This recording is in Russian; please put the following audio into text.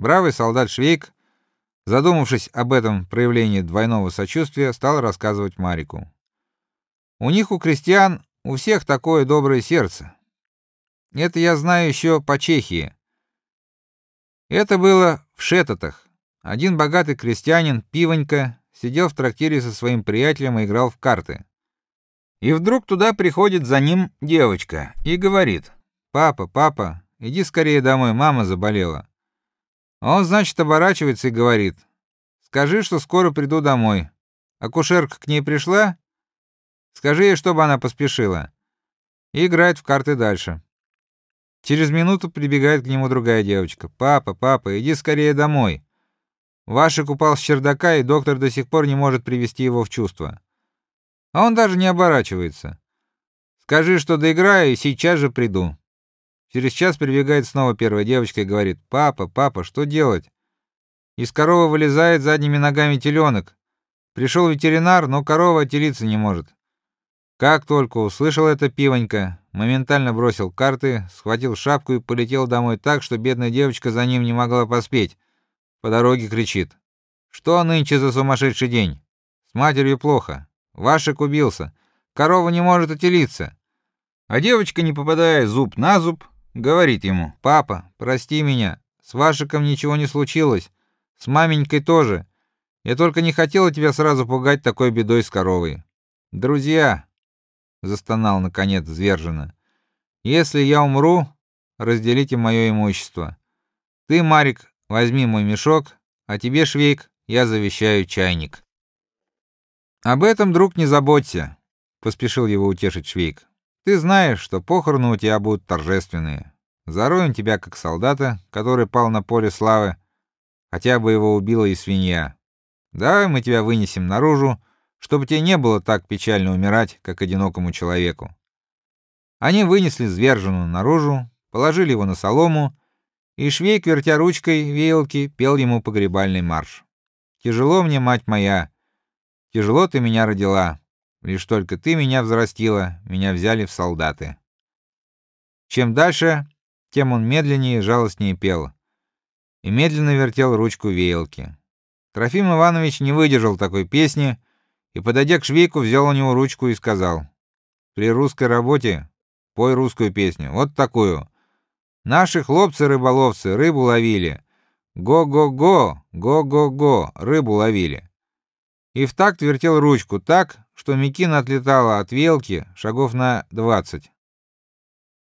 Бравый солдат Швейк, задумавшись об этом проявлении двойного сочувствия, стал рассказывать Марику. У них у крестьян у всех такое доброе сердце. Это я знаю еще по Чехии. Это было в Шетотах. Один богатый крестьянин, пивонька, сидел в трактире со своим приятелем и играл в карты. И вдруг туда приходит за ним девочка и говорит: "Папа, папа, иди скорее домой, мама заболела". А он, значит, оборачивается и говорит: "Скажи, что скоро приду домой". Акушерка к ней пришла? Скажи ей, чтобы она поспешила. И играет в карты дальше. Через минуту прибегает к нему другая девочка. Папа, папа, иди скорее домой. Вашик упал с чердака, и доктор до сих пор не может привести его в чувство. А он даже не оборачивается. Скажи, что доиграю, и сейчас же приду. Через час прибегает снова первая девочка и говорит: "Папа, папа, что делать?" Из коровы вылезает задними ногами теленок. Пришел ветеринар, но корова отелиться не может. Как только услышал это пивонька, моментально бросил карты, схватил шапку и полетел домой так, что бедная девочка за ним не могла поспеть. По дороге кричит: "Что нынче за сумасшедший день? С матерью плохо. Вашик убился. Корова не может отелиться". А девочка, не попадая зуб на зуб, говорит ему: "Папа, прости меня. С Вашиком ничего не случилось. С маменькой тоже. Я только не хотела тебя сразу пугать такой бедой с коровой. Друзья, застонал наконец Звержина. Если я умру, разделите мое имущество. Ты, Марик, возьми мой мешок, а тебе, Швейк, я завещаю чайник. Об этом, друг, не заботься, поспешил его утешить Швейк. Ты знаешь, что похороны у тебя будут торжественные. Зароем тебя как солдата, который пал на поле славы, хотя бы его убила и свинья. Давай мы тебя вынесем наружу, чтобы тебе не было так печально умирать, как одинокому человеку. Они вынесли звержену наружу, положили его на солому, и Швейк, вертя ручкой веялки, пел ему погребальный марш. Тяжело мне, мать моя, тяжело ты меня родила. Лишь только ты меня взрастила, меня взяли в солдаты. Чем дальше, тем он медленнее и жалостнее пел. И медленно вертел ручку веялки. Трофим Иванович не выдержал такой песни и, подойдя к Швейку, взял у него ручку и сказал: "При русской работе пой русскую песню, вот такую. Наши хлопцы-рыболовцы рыбу ловили. Го-го-го, го-го-го, рыбу ловили". И в такт вертел ручку так, что Микина отлетала от велки шагов на двадцать.